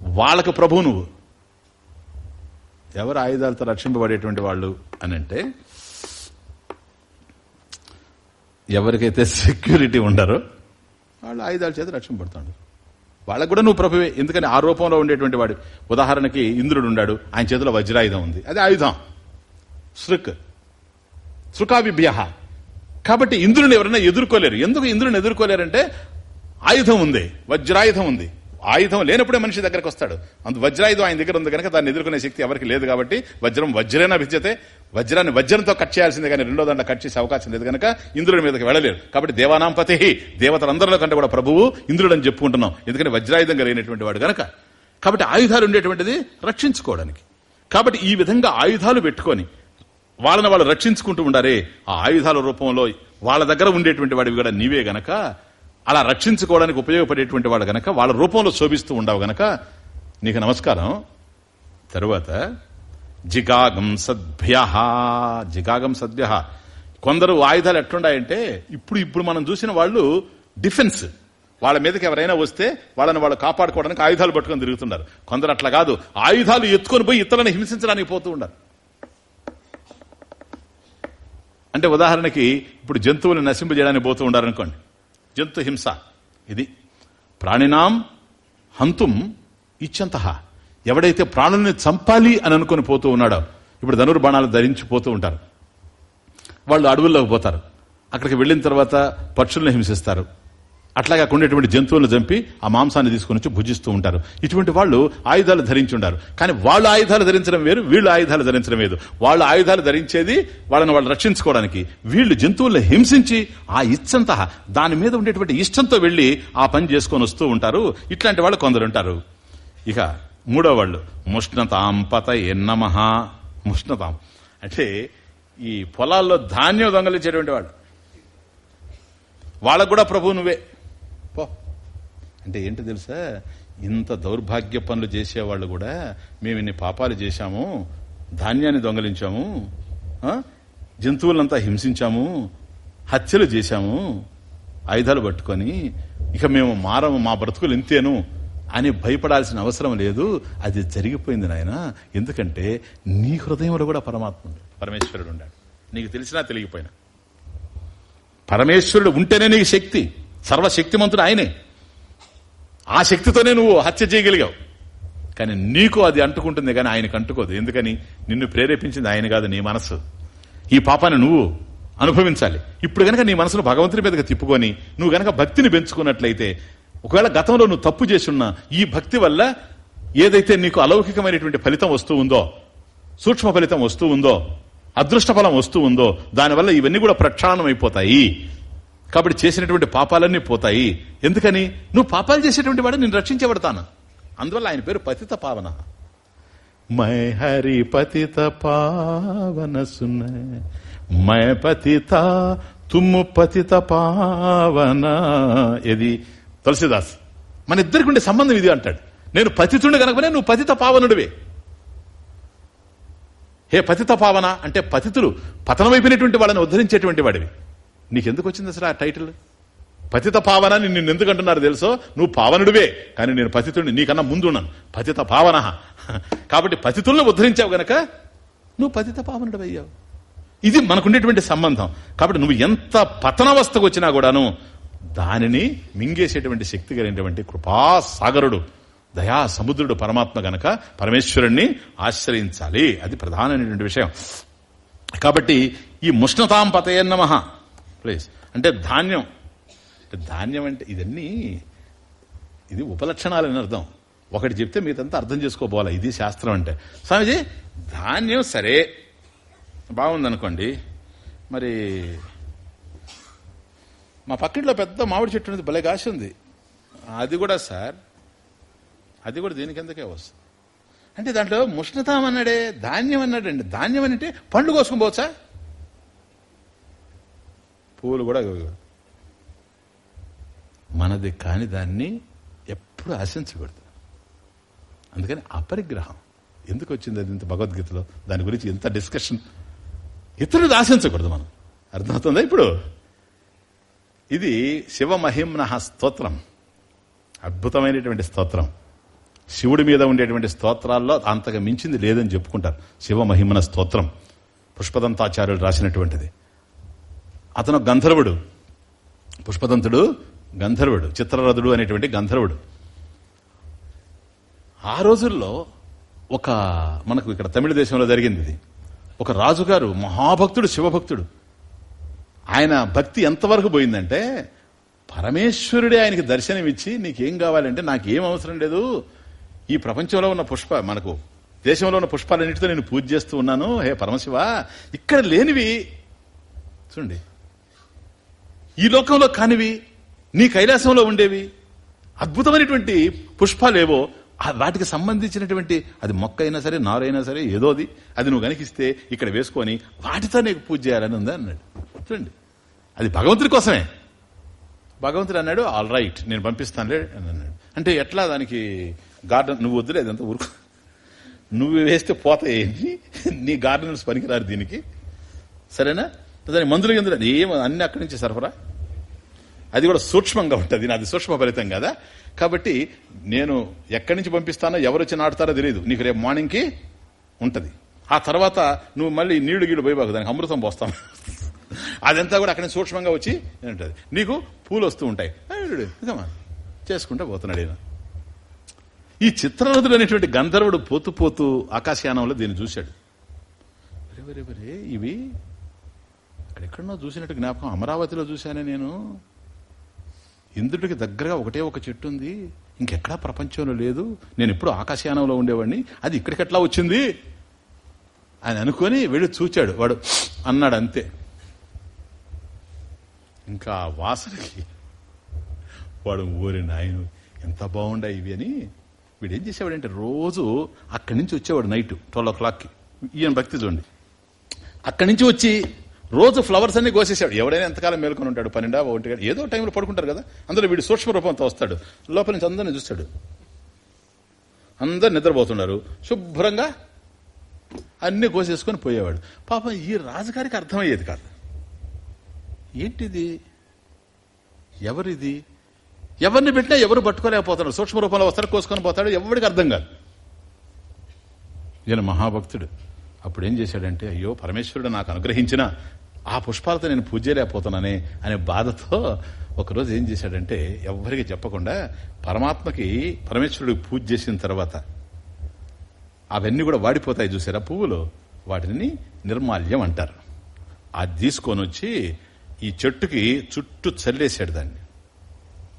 వాళ్ళకు ప్రభు నువ్వు. ఎవరు ఆయుధాలతో రక్షింపబడేటువంటి వాళ్ళు అని అంటే ఎవరికైతే సెక్యూరిటీ ఉండరో వాళ్ళు ఆయుధాల చేత రక్షణ వాళ్ళకు కూడా నువ్వు ప్రభువే. ఎందుకని ఆ రూపంలో ఉండేటువంటి వాడు ఉదాహరణకి ఇంద్రుడు ఉన్నాడు ఆయన చేతిలో వజ్రాయుధం ఉంది. అది ఆయుధం. సృక్. సృకావిభ్య కాబట్టి ఇంద్రుని ఎవరైనా ఎదుర్కోలేరు. ఎందుకు ఇంద్రుని ఎదుర్కోలేరంటే ఆయుధం ఉంది వజ్రాయుధం ఉంది. ఆయుధం లేనప్పుడే మనిషి దగ్గరకు వస్తాడు. అందు వజ్రాయుధం ఆయన దగ్గర ఉంది కనుక దాన్ని ఎదుర్కొనే శక్తి ఎవరికి లేదు కాబట్టి వజ్రం వజ్రైన భిద్యతే వజ్రాన్ని వజ్రంతో కట్ చేయాల్సిందే కానీ రెండో దాంట్లో కట్ చేసే అవకాశం లేదు కనుక ఇంద్రుడి మీదకి వెళ్ళలేరు. కాబట్టి దేవానాంపతి దేవతలందరిలో కంటే కూడా ప్రభువు ఇంద్రుడు అని చెప్పుకుంటున్నాం. ఎందుకంటే వజ్రాయుధం కలిగినటువంటి వాడు కనుక కాబట్టి ఆయుధాలు ఉండేటువంటిది రక్షించుకోవడానికి. కాబట్టి ఈ విధంగా ఆయుధాలు పెట్టుకొని వాళ్ళని వాళ్ళు రక్షించుకుంటూ ఉండారే ఆ ఆయుధాల రూపంలో వాళ్ళ దగ్గర ఉండేటువంటి వాడివి కూడా నీవే గనక అలా రక్షించుకోవడానికి ఉపయోగపడేటువంటి వాడు గనక వాళ్ళ రూపంలో శోభిస్తూ ఉండవు గనక నీకు నమస్కారం. తరువాత జిగాగం సద్భ్య జిగాగం సద్భ్య కొందరు ఆయుధాలు ఎట్లుండాయంటే ఇప్పుడు ఇప్పుడు మనం చూసిన వాళ్ళు డిఫెన్స్. వాళ్ళ మీదకి ఎవరైనా వస్తే వాళ్ళని వాళ్ళు కాపాడుకోవడానికి ఆయుధాలు పట్టుకొని తిరుగుతున్నారు. కొందరు అట్లా కాదు ఆయుధాలు ఎత్తుకొని పోయి ఇతరులను హింసించడానికి పోతూ ఉండరు అంటే ఉదాహరణకి ఇప్పుడు జంతువులు నశింపజేయడానికి పోతూ ఉండారనుకోండి. జంతు హింస. ఇది ప్రాణినాం హంతుం ఇచ్చంత. ఎవడైతే ప్రాణుల్ని చంపాలి అని అనుకుని పోతూ ఉన్నాడో ఇప్పుడు ధనుర్బాణాలు ధరించి పోతూ ఉంటారు. వాళ్ళు అడవుల్లోకి పోతారు. అక్కడికి వెళ్ళిన తర్వాత పక్షుల్ని హింసిస్తారు. అట్లాగే అక్కడ ఉండేటువంటి జంతువులను చంపి ఆ మాంసాన్ని తీసుకుని వచ్చి భుజిస్తూ ఉంటారు. ఇటువంటి వాళ్ళు ఆయుధాలు ధరించి ఉంటారు కానీ వాళ్ళు ఆయుధాలు ధరించడం వేరు వీళ్ళు ఆయుధాలు ధరించడం వేరు. వాళ్ళు ఆయుధాలు ధరించేది వాళ్ళని వాళ్ళు రక్షించుకోవడానికి. వీళ్ళు జంతువులను హింసించి ఆ ఇచ్చంత దాని మీద ఉండేటువంటి ఇష్టంతో వెళ్ళి ఆ పని చేసుకొని వస్తూ ఉంటారు. ఇట్లాంటి వాళ్ళు కొందరు ఉంటారు. ఇక మూడో వాళ్ళు ముష్ణతాం పత ఎన్నమహ ముష్ణతాం. అంటే ఈ పొలాల్లో ధాన్యం దొంగలించేటువంటి వాళ్ళు. వాళ్ళకు కూడా ప్రభు నువ్వే. పో. అంటే ఏంటి తెలుసా? ఇంత దౌర్భాగ్య పనులు చేసేవాళ్ళు కూడా మేము ఇన్ని పాపాలు చేశాము ధాన్యాన్ని దొంగలించాము జంతువులంతా హింసించాము హత్యలు చేశాము ఆయుధాలు పట్టుకొని ఇక మేము మారము మా బ్రతుకులు ఇంతేను అని భయపడాల్సిన అవసరం లేదు. అది జరిగిపోయింది నాయన. ఎందుకంటే నీ హృదయంలో కూడా పరమాత్మ ఉంది పరమేశ్వరుడు ఉన్నాడు నీకు తెలిసినా తెలియపోయినా పరమేశ్వరుడు ఉంటేనే నీకు శక్తి. సర్వశక్తిమంతుడు ఆయనే. ఆ శక్తితోనే నువ్వు హత్య చేయగలిగావు. కానీ నీకు అది అంటుకుంటుంది కానీ ఆయనకు అంటుకోదు. ఎందుకని? నిన్ను ప్రేరేపించింది ఆయన కాదు నీ మనస్సు. ఈ పాపాన్ని నువ్వు అనుభవించాలి. ఇప్పుడు గనక నీ మనసును భగవంతుని మీదగా తిప్పుకొని నువ్వు గనక భక్తిని పెంచుకున్నట్లయితే ఒకవేళ గతంలో నువ్వు తప్పు చేసున్నా ఈ భక్తి వల్ల ఏదైతే నీకు అలౌకికమైనటువంటి ఫలితం వస్తూ ఉందో సూక్ష్మ ఫలితం వస్తూ ఉందో అదృష్ట ఫలం వస్తూ ఉందో దానివల్ల ఇవన్నీ కూడా ప్రక్షాళనం అయిపోతాయి కాబట్టి చేసినటువంటి పాపాలన్నీ పోతాయి. ఎందుకని? నువ్వు పాపాలు చేసేటువంటి వాడు నేను రక్షించబడతాను. అందువల్ల ఆయన పేరు పతిత పావన. మై హరి పతిత పావన సున్న మై పతిత తుమ్ము పతిత పావన. ఇది తులసిదాస్. మన ఇద్దరికి ఉండే సంబంధం ఇది అంటాడు. నేను పతితుండే కనుకనే నువ్వు పతిత పావనుడివే. హే పతిత పావన అంటే పతితులు పతనమైపోయినటువంటి వాళ్ళని ఉద్ధరించేటువంటి వాడివి. నీకెందుకు వచ్చింది అసలు ఆ టైటిల్? పతిత పావన నిన్ను ఎందుకు అంటున్నారు తెలుసో? నువ్వు పావనుడివే. కానీ నేను పతితుడిని నీకన్నా ముందున్నాను. పతిత పావన. కాబట్టి పతితుల్ని ఉద్ధరించావు గనక నువ్వు పతిత పావనుడు అయ్యావు ఇది మనకుండేటువంటి సంబంధం. కాబట్టి నువ్వు ఎంత పతనావస్థకు వచ్చినా కూడాను దానిని మింగేసేటువంటి శక్తి కలిగినటువంటి కృపాసాగరుడు దయా సముద్రుడు పరమాత్మ గనక పరమేశ్వరుణ్ణి ఆశ్రయించాలి. అది ప్రధానమైనటువంటి విషయం. కాబట్టి ఈ ముష్ణతాం పతయన్నమ ప్లీజ్. అంటే ధాన్యం. అంటే ధాన్యం అంటే ఇదన్నీ ఇది ఉపలక్షణాలని అర్థం. ఒకటి చెప్తే మీదంతా అర్థం చేసుకోపోవాలి ఇది శాస్త్రం అంటే. స్వామిజీ ధాన్యం సరే. బాగుందనుకోండి. మరి మా పక్కింట్లో పెద్ద మామిడి చెట్టు ఉంది భలే కాసి ఉంది. అది కూడా సార్ అది కూడా దీని వస్తుంది? అంటే దాంట్లో ముష్ణతాం అన్నాడే ధాన్యం అన్నాడండి. ధాన్యం అంటే పండు కోసుకుని పోవచ్చా? పూలు కూడా మనది కాని దాన్ని ఎప్పుడు ఆశించకూడదు. అందుకని అపరిగ్రహం. ఎందుకు వచ్చింది అది ఇంత భగవద్గీతలో? దాని గురించి ఎంత డిస్కషన్. ఇతరులు ఆశించకూడదు మనం. అర్థమవుతుందా ఇప్పుడు? ఇది శివమహిమ్న స్తోత్రం. అద్భుతమైనటువంటి స్తోత్రం. శివుడి మీద ఉండేటువంటి స్తోత్రాల్లో అంతగా మించింది లేదని చెప్పుకుంటారు. శివమహిమన స్తోత్రం. పుష్పదంతాచార్యులు రాసినటువంటిది. అతను గంధర్వుడు. పుష్పదంతుడు గంధర్వుడు. చిత్రరథుడు అనేటువంటి గంధర్వుడు. ఆ రోజుల్లో ఒక మనకు ఇక్కడ తమిళ దేశంలో జరిగింది ఇది. ఒక రాజుగారు మహాభక్తుడు శివభక్తుడు. ఆయన భక్తి ఎంతవరకు పోయిందంటే పరమేశ్వరుడే ఆయనకి దర్శనమిచ్చి నీకేం కావాలంటే నాకేం అవసరం లేదు. ఈ ప్రపంచంలో ఉన్న పుష్ప మనకు దేశంలో ఉన్న పుష్పాలన్నిటితో నేను పూజ చేస్తూ ఉన్నాను. హే పరమశివ ఇక్కడ లేనివి చూడండి ఈ లోకంలో కానివి నీ కైలాసంలో ఉండేవి అద్భుతమైనటువంటి పుష్పాలేవో ఏవో వాటికి సంబంధించినటువంటి అది మొక్క అయినా సరే నారైనా సరే ఏదోది అది నువ్వు గనికిస్తే ఇక్కడ వేసుకొని వాటితో నీకు పూజ చేయాలని ఉందా అన్నాడు. చూడండి. అది భగవంతుడి కోసమే. భగవంతుడు అన్నాడు ఆల్ రైట్ నేను పంపిస్తానులే అని అన్నాడు. అంటే ఎట్లా దానికి గార్డెన్ నువ్వు వద్దులే అదంతా ఊరుకు. నువ్వు వేస్తే పోతాయి నీ గార్డెనర్స్ పనికిరారు దీనికి. సరేనా? దాని మందులు ఎందుకు ఏం అన్ని అక్కడి నుంచి సరఫరా. అది కూడా సూక్ష్మంగా ఉంటుంది. నాది సూక్ష్మ ఫలితం కదా. కాబట్టి నేను ఎక్కడి నుంచి పంపిస్తానో ఎవరు వచ్చి నాటుతారో తెలియదు. నీకు రేపు మార్నింగ్కి ఉంటుంది. ఆ తర్వాత నువ్వు మళ్ళీ నీళ్ళు గీడు పోయిపోకు దానికి అమృతం పోస్తాం. అదంతా కూడా అక్కడ సూక్ష్మంగా వచ్చి ఉంటుంది. నీకు పూలు వస్తూ ఉంటాయి. చేసుకుంటూ పోతున్నాడు ఈయన. ఈ చిత్రరథుడు అనేటువంటి గంధర్వుడు పోతూ పోతూ ఆకాశయానంలో దీన్ని చూశాడు. ఇవి ఎక్కడెక్కడనో చూసినట్టు జ్ఞాపకం అమరావతిలో చూశానే నేను. ఇంద్రుడికి దగ్గరగా ఒకటే ఒక చెట్టు ఉంది ఇంకెక్కడా ప్రపంచంలో లేదు. నేను ఎప్పుడు ఆకాశయానంలో ఉండేవాడిని. అది ఇక్కడికెట్లా వచ్చింది? అని అనుకొని వెళ్ళి చూచాడు. వాడు అన్నాడు అంతే ఇంకా వాసనకి వాడు ఊరి నాయను ఎంత బాగుండా ఇవి అని. వీడు ఏం చేసేవాడంటే రోజు అక్కడి నుంచి వచ్చేవాడు నైట్ ట్వెల్వ్ ఓ క్లాక్కి. ఈయన భక్తి చూడండి. అక్కడి నుంచి వచ్చి రోజు ఫ్లవర్స్ అన్ని కోసేసాడు. ఎవడైనా ఎంతకాలం మేల్కొని ఉంటాడు? పన్నెండా ఒకటి గంట- ఏదో టైంలో పడుకుంటారు కదా. అందులో వీడు సూక్ష్మ రూపంతో వస్తాడు. లోపల నుంచి అందరిని చూస్తాడు. అందరు నిద్రపోతున్నారు. శుభ్రంగా అన్ని కోసేసుకొని పోయేవాడు. పాపం ఈ రాజుగారికి అర్థమయ్యేది కాదు. ఏంటిది? ఎవరిది? ఎవరిని పెట్టినా ఎవరు పట్టుకోలేకపోతున్నాడు సూక్ష్మ రూపంలో వస్తారు కోసుకొని పోతాడు. ఎవరికి అర్థం కాదు. ఈయన మహాభక్తుడు. అప్పుడు ఏం చేశాడంటే అయ్యో పరమేశ్వరుడు నాకు అనుగ్రహించిన ఆ పుష్పాలతో నేను పూజ చేయలేకపోతున్నానే అనే బాధతో ఒకరోజు ఏం చేశాడంటే ఎవ్వరికి చెప్పకుండా పరమాత్మకి పరమేశ్వరుడికి పూజ చేసిన తర్వాత అవన్నీ కూడా వాడిపోతాయి చూసారా పువ్వులు? వాటిని నిర్మాల్యం అంటారు. అది తీసుకొని వచ్చి ఈ చెట్టుకి చుట్టూ చల్లేశాడు దాన్ని.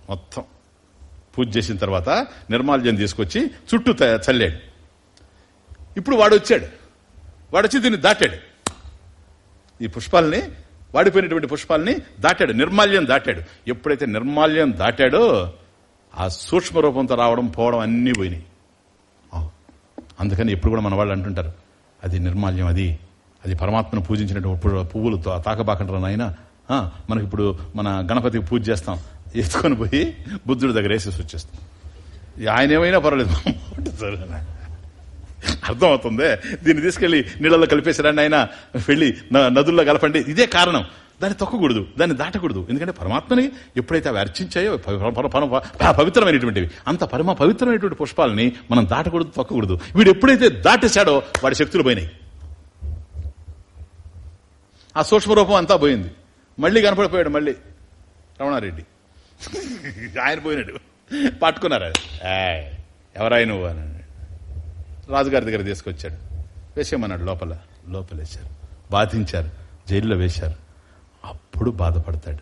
మొత్తం పూజ చేసిన తర్వాత నిర్మాల్యం తీసుకొచ్చి చుట్టూ త- చల్లాడు. ఇప్పుడు వాడు వచ్చాడు వాడు వచ్చి దీన్ని దాటాడు. ఈ పుష్పాలని వాడిపోయినటువంటి పుష్పాలని దాటాడు. నిర్మాల్యం దాటాడు. ఎప్పుడైతే నిర్మాల్యం దాటాడో ఆ సూక్ష్మ రూపంతో రావడం పోవడం అన్నీ పోయినాయి. అందుకని ఎప్పుడు కూడా మన వాళ్ళు అంటుంటారు అది నిర్మాల్యం అది. అది పరమాత్మను పూజించినటువంటి పువ్వులతో పువ్వులు తాకబాకంటారు నాయన మనకి ఇప్పుడు మన గణపతికి పూజ చేస్తాం. ఎత్తుకొని పోయి బుద్ధుడి దగ్గర వేసేసి వచ్చేస్తాం. ఆయన ఏమైనా పర్వాలేదు. అర్థమవుతుంది. దీన్ని తీసుకెళ్ళి నీళ్ళలో కలిపేసిరండి ఆయన వెళ్ళి న- నదుల్లో కలపండి. ఇదే కారణం. దాన్ని తొక్కకూడదు దాన్ని దాటకూడదు. ఎందుకంటే పరమాత్మని ఎప్పుడైతే అవి అర్చించాయో పవిత్రమైనటువంటివి. అంత పరమ పవిత్రమైనటువంటి పుష్పాలని మనం దాటకూడదు తొక్కకూడదు. వీడు ఎప్పుడైతే దాటేశాడో వాడి శక్తులు పోయినాయి. ఆ సూక్ష్మ రూపం అంతా పోయింది. మళ్ళీ కనపడిపోయాడు మళ్ళీ. రమణారెడ్డి. ఆయన పోయినాడు. పట్టుకున్నారు? అది. ఎవరాయి నువ్వు? అని రాజుగారి దగ్గర తీసుకొచ్చాడు. వేసేయమన్నాడు లోపల. లోపల వేశారు బాధించారు. జైల్లో వేశారు. అప్పుడు బాధపడతాడు.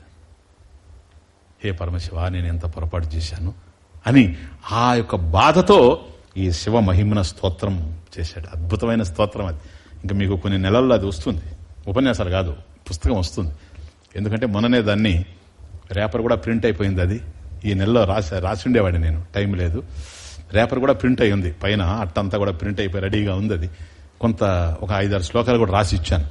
హే పరమశివ నేను ఎంత పొరపాటు చేశాను? అని ఆ యొక్క బాధతో ఈ శివ మహిమన స్తోత్రం చేశాడు. అద్భుతమైన స్తోత్రం అది. ఇంకా మీకు కొన్ని నెలల్లో అది వస్తుంది. ఉపన్యాసాలు కాదు పుస్తకం వస్తుంది. ఎందుకంటే మొన్ననే దాన్ని రేపర్ కూడా ప్రింట్ అయిపోయింది అది. ఈ నెలలో రాసి రాసి ఉండేవాడిని నేను. టైం లేదు. రేపర్ కూడా ప్రింట్ అయి ఉంది. పైన అట్టంతా కూడా ప్రింట్ అయిపోయి రెడీగా ఉంది అది. కొంత ఒక ఐదారు శ్లోకాలు కూడా రాసి ఇచ్చాను.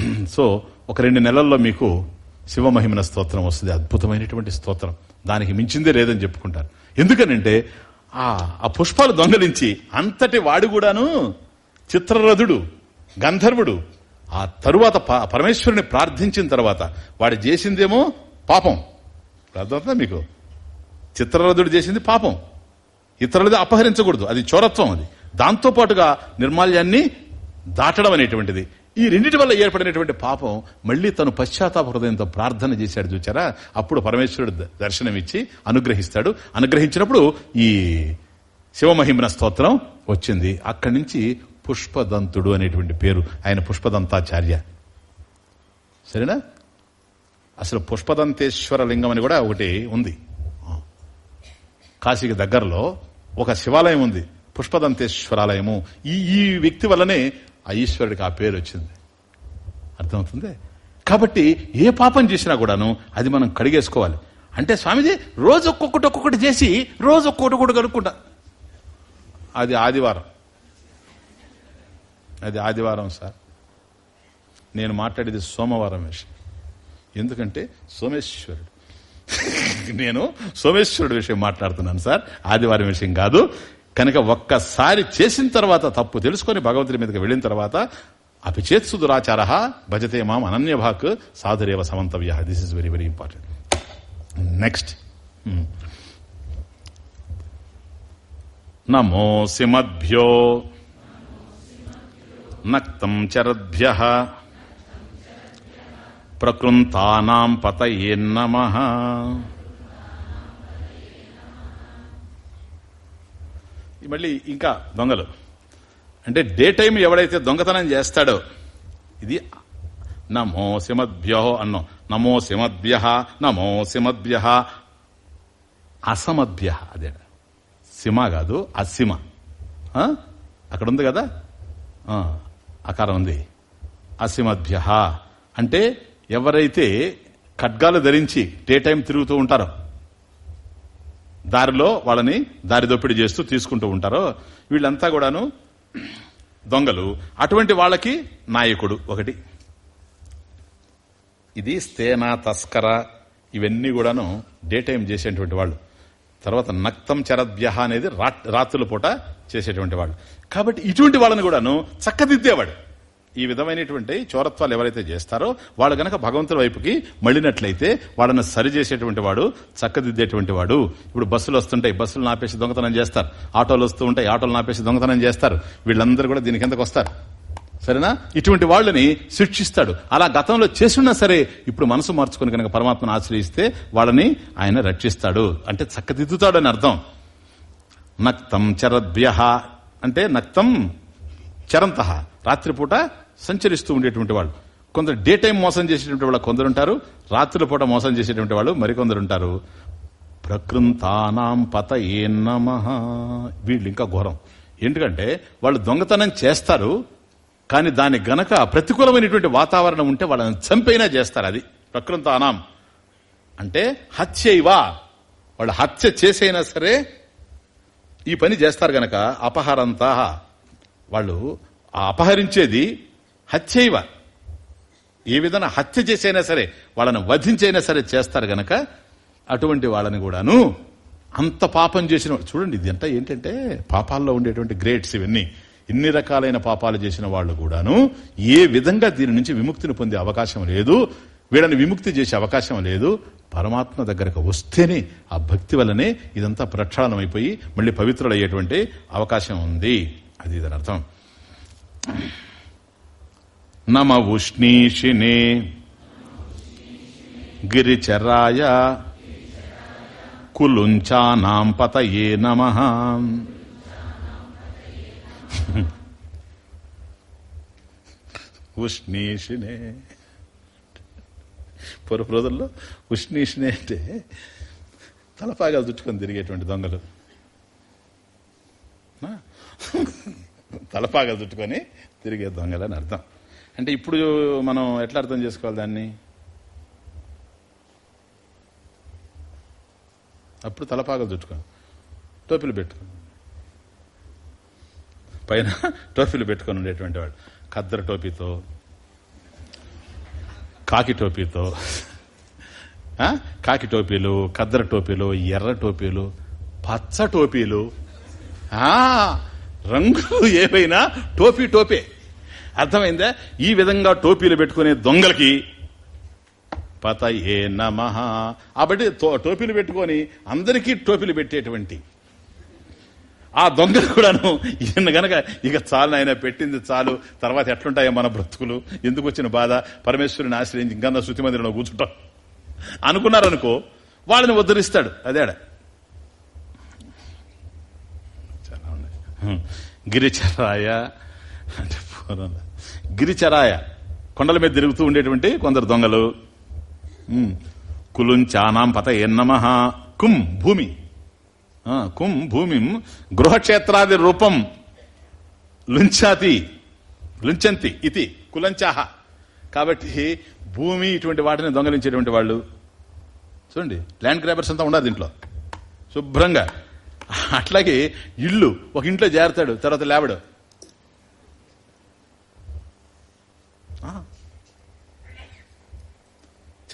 సో ఒక రెండు నెలల్లో మీకు శివమహిమన స్తోత్రం వస్తుంది. అద్భుతమైనటువంటి స్తోత్రం. దానికి మించిందే లేదని చెప్పుకుంటారు. ఎందుకనంటే ఆ ఆ పుష్పాలు దొంగలించి అంతటి వాడు కూడాను చిత్రరథుడు గంధర్వుడు ఆ తరువాత ప- పరమేశ్వరుని ప్రార్థించిన తర్వాత వాడు చేసిందేమో పాపం. అర్థమవుతుందా మీకు? చిత్రరథుడు చేసింది పాపం. ఇతరులది అపహరించకూడదు. అది చోరత్వం అది. దాంతో పాటుగా నిర్మాల్యాన్ని దాటడం అనేటువంటిది. ఈ రెండిటి వల్ల ఏర్పడినటువంటి పాపం మళ్ళీ తను పశ్చాత్తాప హృదయంతో ప్రార్థన చేశాడు చూచారా? అప్పుడు పరమేశ్వరుడు దర్శనమిచ్చి అనుగ్రహిస్తాడు. అనుగ్రహించినప్పుడు ఈ శివమహిమన స్తోత్రం వచ్చింది. అక్కడి నుంచి పుష్పదంతుడు అనేటువంటి పేరు. ఆయన పుష్పదంతాచార్య. సరేనా? అసలు పుష్పదంతేశ్వర లింగం అని కూడా ఒకటి ఉంది. కాశీకి దగ్గరలో ఒక శివాలయం ఉంది పుష్పదంతేశ్వరాలయము. ఈ ఈ వ్యక్తి వల్లనే ఆ ఈశ్వరుడికి ఆ పేరు వచ్చింది. అర్థమవుతుంది? కాబట్టి ఏ పాపం చేసినా కూడాను అది మనం కడిగేసుకోవాలి. అంటే స్వామిజీ రోజు ఒక్కొక్కటి ఒక్కొక్కటి చేసి రోజు ఒక్కొక్కటి కూడా కడుక్కుంటా అది ఆదివారం. అది ఆదివారం సార్. నేను మాట్లాడేది సోమవారం విషయం ఎందుకంటే సోమేశ్వరుడు. నేను సోమేశ్వరుడు విషయం మాట్లాడుతున్నాను సార్. ఆదివారం విషయం కాదు. కనుక ఒక్కసారి చేసిన తర్వాత తప్పు తెలుసుకొని భగవంతుడి మీదకి వెళ్ళిన తర్వాత అపిచేత్సు దురాచార భజతే మాం అనన్యభాక్ సాధురేవ సమంతవ్య. This is very very important next నమోసి సిమద్భ్యో నక్తం చరద్భ్య ప్రకృంతానాం పతయే నమ మళ్ళీ ఇంకా దొంగలు. అంటే డే టైం ఎవడైతే దొంగతనం చేస్తాడో ఇది నమో సిమద్భ్యో అన్నో నమో సిమద్భ్య నమో సిమద్భ్య అసమద్భ్య అదే. సిమ కాదు అసిమ. అక్కడ ఉంది కదా? అకారం ఉంది. అసిమద్భ్య అంటే ఎవరైతే ఖడ్గాలు ధరించి డే టైం తిరుగుతూ ఉంటారో దారిలో వాళ్ళని దారి దోపిడీ చేస్తూ తీసుకుంటూ ఉంటారో వీళ్ళంతా కూడాను దొంగలు. అటువంటి వాళ్ళకి నాయకుడు ఒకటి. ఇది స్తేన తస్కర ఇవన్నీ కూడాను డే టైం చేసేటువంటి వాళ్ళు. తర్వాత నక్తం చరద్భ్య అనేది రా- రాత్రుల పూట చేసేటువంటి వాళ్ళు. కాబట్టి ఇటువంటి వాళ్ళని కూడాను చక్కదిద్దేవాడు. ఈ విధమైనటువంటి చోరత్వాలు ఎవరైతే చేస్తారో వాళ్ళు గనక భగవంతుడి వైపుకి మళ్ళినట్లయితే వాళ్ళని సరిచేసేటువంటి వాడు చక్కదిద్దేటువంటి వాడు. ఇప్పుడు బస్సులు వస్తుంటాయి బస్సులు నాపేసి దొంగతనం చేస్తారు. ఆటోలు వస్తూ ఉంటాయి ఆటోలు నాపేసి దొంగతనం చేస్తారు. వీళ్ళందరూ కూడా దీని కిందకు వస్తారు. సరేనా? ఇటువంటి వాళ్ళని శిక్షిస్తాడు. అలా గతంలో చేసున్నా సరే ఇప్పుడు మనసు మార్చుకుని కనుక పరమాత్మను ఆశ్రయిస్తే వాళ్ళని ఆయన రక్షిస్తాడు. అంటే చక్కదిద్దుతాడు అని అర్థం. నక్తం చరభ్య అంటే నక్తం చరంత. రాత్రిపూట సంచరిస్తూ ఉండేటువంటి వాళ్ళు. కొందరు డే టైం మోసం చేసేటువంటి వాళ్ళు కొందరుంటారు రాత్రిపూట మోసం చేసేటువంటి వాళ్ళు మరికొందరుంటారు. ప్రకృంతానాం పత ఏ నమ. వీళ్ళు ఇంకా ఘోరం. ఎందుకంటే వాళ్ళు దొంగతనం చేస్తారు కానీ దాని గనక ప్రతికూలమైనటువంటి వాతావరణం ఉంటే వాళ్ళని చంపైనా చేస్తారు అది. ప్రకృంతానాం. అంటే హత్య ఇవా వాళ్ళు హత్య చేసైనా సరే ఈ పని చేస్తారు గనక అపహరంతా వాళ్ళు ఆ అపహరించేది హత్యైవ. ఏ విధంగా హత్య చేసైనా సరే వాళ్ళని వధించైనా సరే చేస్తారు గనక అటువంటి వాళ్ళని కూడాను అంత పాపం చేసిన చూడండి ఇది ఏంటంటే పాపాల్లో ఉండేటువంటి గ్రేట్స్ ఇవన్నీ. ఇన్ని రకాలైన పాపాలు చేసిన వాళ్ళు కూడాను ఏ విధంగా దీని నుంచి విముక్తిని పొందే అవకాశం లేదు. వీళ్ళని విముక్తి చేసే అవకాశం లేదు. పరమాత్మ దగ్గరకు వస్తేనే ఆ భక్తి వల్లనే ఇదంతా ప్రక్షాళనం అయిపోయి మళ్ళీ పవిత్రుడయ్యేటువంటి అవకాశం ఉంది. అది దాని అర్థం. నమ ఉష్ణీషినే గిరిచరాయ కులుంచానాం పతయే నమ. ఉష్ణీషినే పూర్వపు రోజుల్లో ఉష్ణీషినే అంటే తలపాగాలు చుట్టుకొని తిరిగేటువంటి దొంగలు. తలపాగాలు చుట్టుకొని తిరిగే దొంగలు అని అర్థం. అంటే ఇప్పుడు మనం ఎట్లా అర్థం చేసుకోవాలి దాన్ని? అప్పుడు తలపాగలు చుట్టుకో. టోపీలు పెట్టుకో. పైన టోపీలు పెట్టుకొని ఉండేటువంటి వాడు. ఖద్దర టోపీతో కాకి టోపీతో కాకి టోపీలు కద్దర టోపీలు ఎర్ర టోపీలు పచ్చ టోపీలు ఆ? రంగులు ఏవైనా టోపీ టోపే. అర్థమైందా? ఈ విధంగా టోపీలు పెట్టుకునే దొంగలకి పత ఏ నమ కాబట్టి టోపీలు పెట్టుకొని అందరికీ టోపీలు పెట్టేటువంటి ఆ దొంగలు కూడాను ఈయన గనక ఇక చాలు ఆయన పెట్టింది చాలు తర్వాత ఎట్లుంటాయో మన బ్రతుకులు ఎందుకు వచ్చిన బాధ? పరమేశ్వరుని ఆశ్రయించి ఇంకా శృతి మందిరంలో కూర్చుంటాం. అనుకున్నారనుకో వాళ్ళని ఉద్ధరిస్తాడు. అదేడ చాలా ఉన్నాయి. గిరిచరాయ అంటే గిరిచరాయ కొండల మీద తిరుగుతూ ఉండేటువంటి కొందరు దొంగలు. కులుంచానాం పత ఎన్నమ కుం భూమి కుం భూమి గృహక్షేత్రాది రూపం లుంచాతి లుంచంతి ఇది కులంచాహ. కాబట్టి భూమి ఇటువంటి వాటిని దొంగలించేటువంటి వాళ్ళు. చూడండి ల్యాండ్ గ్రాబర్స్ అంతా ఉండదు ఇంట్లో శుభ్రంగా. అట్లాగే ఇల్లు ఒక ఇంట్లో చేరతాడు తర్వాత లేవడు.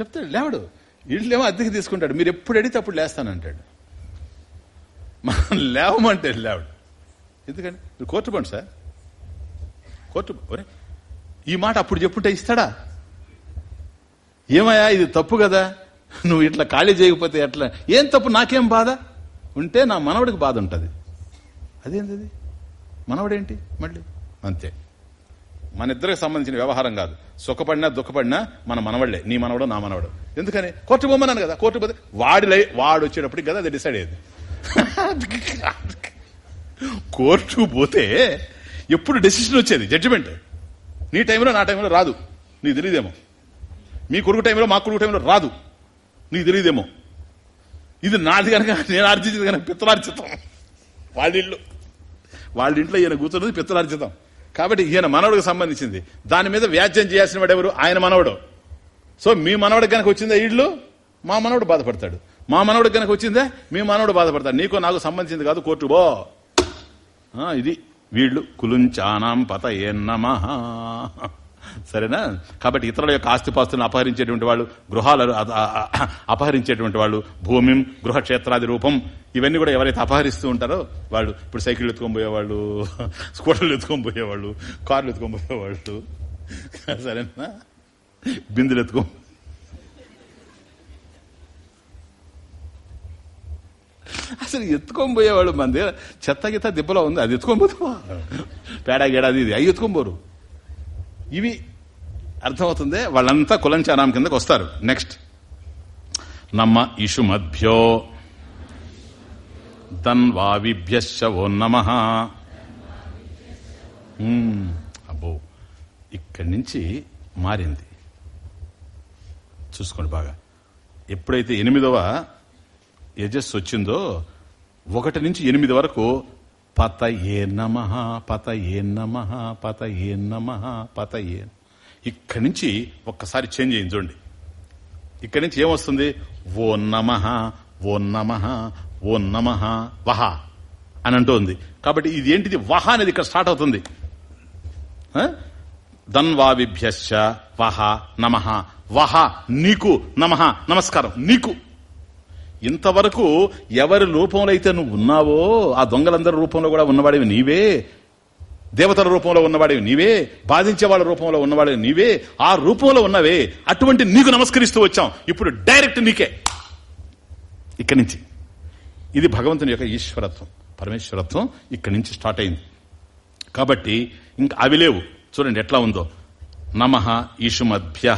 చెప్తాడు లేవడు. ఇళ్ళేమో అద్దెకి తీసుకుంటాడు. మీరు ఎప్పుడు అడిగితే అప్పుడు లేస్తానంటాడు. మనం లేవమంటే లేవడు. ఎందుకని? మీరు కోర్టు పండు సార్. కోర్టు ఒరే ఈ మాట అప్పుడు చెప్పుంటే ఇస్తాడా? ఏమయ్యా ఇది తప్పు కదా? నువ్వు ఇట్లా ఖాళీ చేయకపోతే ఎట్లా? ఏం తప్పు? నాకేం బాధ? ఉంటే నా మనవడికి బాధ ఉంటుంది. అదేంటిది మనవడేంటి? మళ్ళీ? అంతే. మన ఇద్దరికి సంబంధించిన వ్యవహారం కాదు. సుఖపడినా దుఃఖపడినా మన మనవళ్ళే నీ మనవడు నా మనవడు. ఎందుకని? కోర్టు బొమ్మన్నాను కదా. కోర్టు పోతే వాడి వాడు వచ్చేటప్పటికి కదా అది డిసైడ్ అయ్యేది. కోర్టు పోతే ఎప్పుడు డెసిషన్ వచ్చేది? జడ్జిమెంట్ నీ టైంలో నా టైంలో రాదు. నీకు తెలియదేమో మీ కొడుకు టైంలో మా కొడుకు టైంలో రాదు. నీకు తెలియదేమో ఇది నాది కనుక నేను ఆర్జించింది కనుక పిత్తలార్జితం. వాళ్ళ ఇంట్లో వాళ్ళ ఇంట్లో ఈయన కూర్చున్నది పిత్తలార్జితం. కాబట్టి ఈయన మనవడికి సంబంధించింది. దాని మీద వ్యాజ్యం చేయాల్సిన వాడు ఎవరు? ఆయన మనవడు. సో మీ మనవడికి కనుక వచ్చిందా ఇళ్ళు మా మనవడు బాధపడతాడు. మా మనవడికి కనుక వచ్చిందే? మీ మనవడు బాధపడతాడు. నీకు నాకు సంబంధించింది కాదు కోర్టు బో ఇది వీళ్ళు. కులుంచానాం పత ఏన్నమ సరేనా? కాబట్టి ఇతరుల యొక్క ఆస్తిపాస్తులను అపహరించేటువంటి వాళ్ళు గృహాలు అ- అ- అ- అపహరించేటువంటి వాళ్ళు భూమిం గృహక్షేత్రాది రూపం ఇవన్నీ కూడా ఎవరైతే అపహరిస్తూ ఉంటారో వాళ్ళు ఇప్పుడు సైకిల్ ఎత్తుకొని పోయేవాళ్ళు స్కూటర్లు ఎత్తుకొని పోయేవాళ్ళు కార్లు ఎత్తుకొని పోయేవాళ్ళు. సరేనా? బిందులు ఎత్తుకో అసలు ఎత్తుకొని పోయేవాడు మంది చెత్త గిత్త దిబ్బలో ఉంది అది ఎత్తుకొని పోతావా పేడా గేడాది ఇది అవి ఎత్తుకొని పోరు. ఇవి అర్థమవుతుంది వాళ్ళంతా కులంచారాం కిందకు వస్తారు. నెక్స్ట్ నమ్మ ఇషు మధ్యో. దన్వావిభ్యశ్చ నమ. అబ్బో ఇక్కడి నుంచి మారింది. చూసుకోండి బాగా. ఎప్పుడైతే ఎనిమిదవ యజస్ వచ్చిందో ఒకటి నుంచి ఎనిమిది వరకు పత ఏ నమ పత ఏ నమ పత ఏ నమ పత ఏ ఇక్కడి నుంచి ఒక్కసారి చేంజ్ అయింది చూడండి. ఇక్కడి నుంచి ఏమొస్తుంది? ఓ నమ ఓ నమ ఓ నమ వహ అని అంటుంది కాబట్టి ఇది ఏంటిది? వహ అనేది ఇక్కడ స్టార్ట్ అవుతుంది. ఆ? వహ నమ. వహ నీకు నమ నమస్కారం నీకు. ఇంతవరకు ఎవరి రూపంలో అయితే నువ్వు ఉన్నావో ఆ దొంగలందరి రూపంలో కూడా ఉన్నవాడివి నీవే. దేవతల రూపంలో ఉన్నవాడివి నీవే. బాధించే వాళ్ళ రూపంలో ఉన్నవాడివి నీవే. ఆ రూపంలో ఉన్నవే. అటువంటి నీకు నమస్కరిస్తూ వచ్చాం. ఇప్పుడు డైరెక్ట్ నీకే. ఇక్కడి నుంచి. ఇది భగవంతుని యొక్క ఈశ్వరత్వం పరమేశ్వరత్వం ఇక్కడి నుంచి స్టార్ట్ అయింది. కాబట్టి ఇంకా అవి లేవు. చూడండి ఎట్లా ఉందో. నమ ఈషుమద్భ్య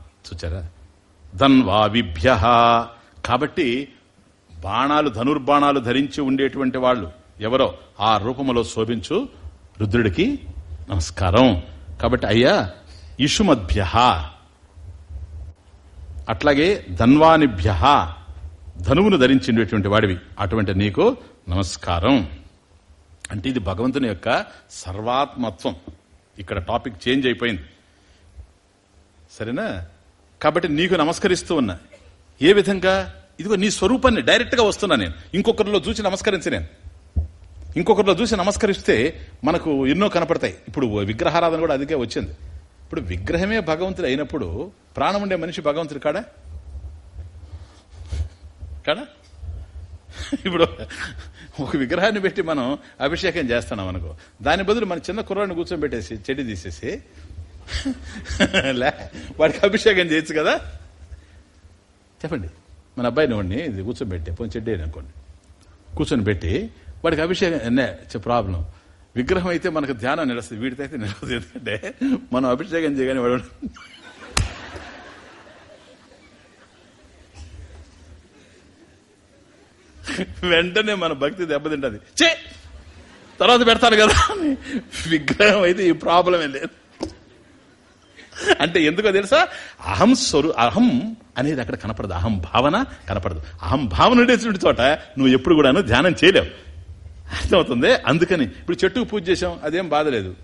చూచారా? ధన్వావిభ్య కాబట్టి బాణాలు ధనుర్బాణాలు ధరించి ఉండేటువంటి వాళ్ళు ఎవరో ఆ రూపములో శోభించు రుద్రుడికి నమస్కారం. కాబట్టి అయ్యా ఇషుమద్భ్య. అట్లాగే ధన్వానిభ్య. ధనువును ధరించినటువంటి వాడివి. అటువంటి నీకు నమస్కారం. అంటే ఇది భగవంతుని యొక్క సర్వాత్మత్వం. ఇక్కడ టాపిక్ చేంజ్ అయిపోయింది. సరేనా? కాబట్టి నీకు నమస్కరిస్తూ ఉన్నా. ఏ విధంగా? ఇదిగో నీ స్వరూపాన్ని డైరెక్ట్గా వస్తున్నా నేను. ఇంకొకరిలో చూసి నమస్కరించి నేను. ఇంకొకరిలో చూసి నమస్కరిస్తే మనకు ఎన్నో కనపడతాయి. ఇప్పుడు విగ్రహారాధన కూడా అదిగే వచ్చింది. ఇప్పుడు విగ్రహమే భగవంతుడు అయినప్పుడు ప్రాణం ఉండే మనిషి భగవంతుడు కాడా? కాడా? ఇప్పుడు ఒక విగ్రహాన్ని పెట్టి మనం అభిషేకం చేస్తున్నాం అనుకో. దాని బదులు మన చిన్న కుర్రాన్ని కూర్చోబెట్టేసి చెడి తీసేసి లే వాడికి అభిషేకం చేయొచ్చు కదా? చెప్పండి. మన అబ్బాయిని వాడిని ఇది కూర్చోబెట్టి పోయి చెడ్డి అనుకోండి. కూర్చొని పెట్టి వాడికి అభిషేకం ప్రాబ్లం. విగ్రహం అయితే మనకు ధ్యానం నిలుస్తుంది వీడితో అయితే నిలవదు. ఎందుకంటే మనం అభిషేకం చేయగానే వాడు వెంటనే మన భక్తి దెబ్బతింటది. చే తర్వాత పెడతాను కదా అని. విగ్రహం అయితే ఈ ప్రాబ్లమే లేదు. అంటే ఎందుకో తెలుసా? అహం స్వరు అహం అనేది అక్కడ కనపడదు. అహం భావన కనపడదు. అహం భావన ఉండేటువంటి చోట నువ్వు ఎప్పుడు కూడాను ధ్యానం చేయలేవు. అర్థమవుతుంది? అందుకని ఇప్పుడు చెట్టుకు పూజ చేసాం అదేం బాధలేదు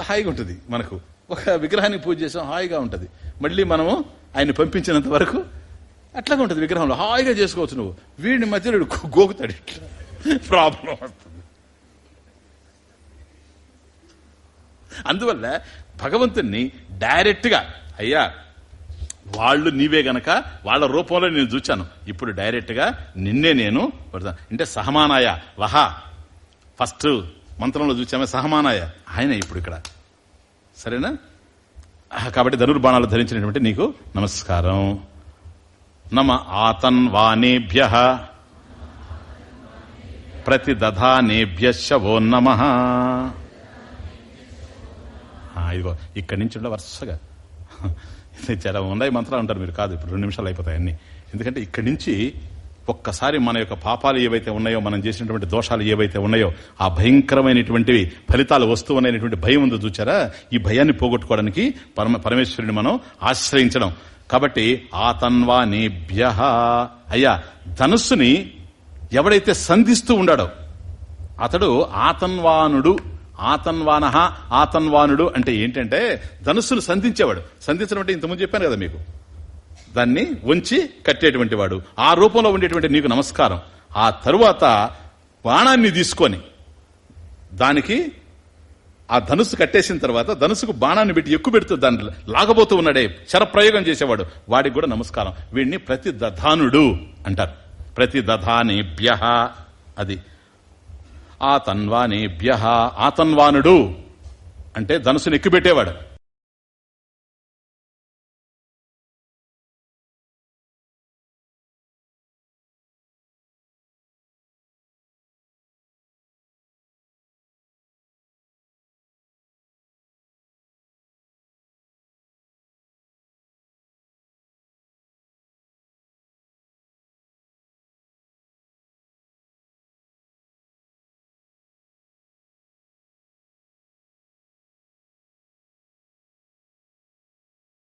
హాయిగా ఉంటుంది మనకు. ఒక విగ్రహానికి పూజ చేసాం హాయిగా ఉంటుంది. మళ్ళీ మనము ఆయన పంపించినంత వరకు అట్లాగా ఉంటుంది విగ్రహంలో. హాయిగా చేసుకోవచ్చు నువ్వు. వీడిని మధ్యలో గోకుతాడు. ఇట్లా ప్రాబ్లం వస్తుంది. అందువల్ల భగవంతుణ్ణి డైరెక్ట్గా అయ్యా వాళ్ళు నీవే గనక వాళ్ళ రూపంలో నేను చూచాను. ఇప్పుడు డైరెక్ట్గా నిన్నే నేను పడతాను. అంటే సహమానాయ వహ. ఫస్ట్ మంత్రంలో చూచామే సహమానాయ. ఆయన ఇప్పుడు ఇక్కడ. సరేనా? కాబట్టి ధనుర్బాణాలు ధరించినటువంటి నీకు నమస్కారం. నమ ఆతన్వానేభ్య. ప్రతిదధానేభ్యశవో నమ. ఇదిగో ఇక్కడి నుంచి ఉండే వరుసగా. చాలా ఉన్నాయి మంత్రాలు అంటారు మీరు కాదు ఇప్పుడు రెండు నిమిషాలు అయిపోతాయి అన్ని. ఎందుకంటే ఇక్కడి నుంచి ఒక్కసారి మన యొక్క పాపాలు ఏవైతే ఉన్నాయో మనం చేసినటువంటి దోషాలు ఏవైతే ఉన్నాయో ఆ భయంకరమైనటువంటివి ఫలితాలు వస్తువునైనటువంటి భయం ఉందో చూచారా? ఈ భయాన్ని పోగొట్టుకోవడానికి పరమ పరమేశ్వరుని మనం ఆశ్రయించడం. కాబట్టి ఆ తన్వానేభ్య అయ్యా ధనుస్సుని ఎవడైతే సంధిస్తూ ఉండాడో అతడు ఆతన్వానుడు ఆతన్వాన ఆతన్వానుడు అంటే ఏంటంటే ధనుస్సును సంధించేవాడు. సంధించడం అంటే ఇంతకుముందు చెప్పాను కదా మీకు. దాన్ని ఉంచి కట్టేటువంటి వాడు. ఆ రూపంలో ఉండేటువంటి నీకు నమస్కారం. ఆ తరువాత బాణాన్ని తీసుకొని దానికి ఆ ధనుసు కట్టేసిన తర్వాత ధనుసుకు బాణాన్ని పెట్టి ఎక్కువ పెడుతూ దాన్ని లాగబోతూ ఉన్నాడే. శరప్రయోగం చేసేవాడు. వాడికి కూడా నమస్కారం. వీడిని ప్రతి దధానుడు అంటారు. ప్రతి దధానేభ్య అది. ఆ తన్వానేభ్య ఆతన్వానుడు. అంటే ధనుసును ఎక్కుపెట్టేవాడు.